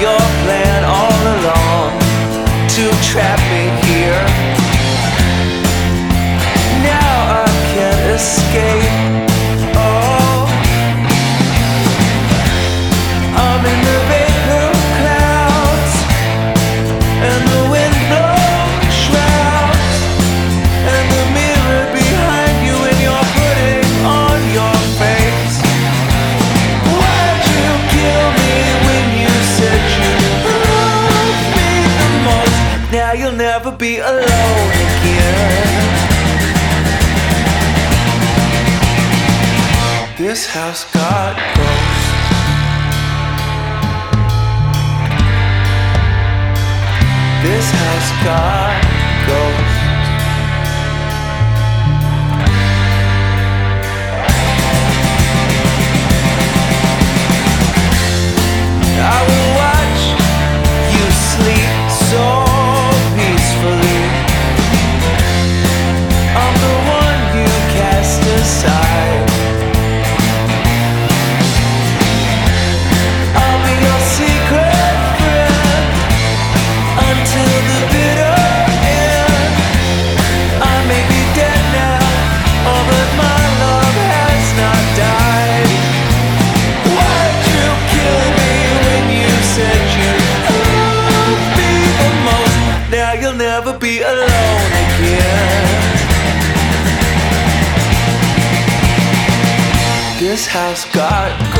your plan all along to trap me here. Now I can't escape. Now you'll never be alone again. This house got ghosts. This house got ghosts. this house got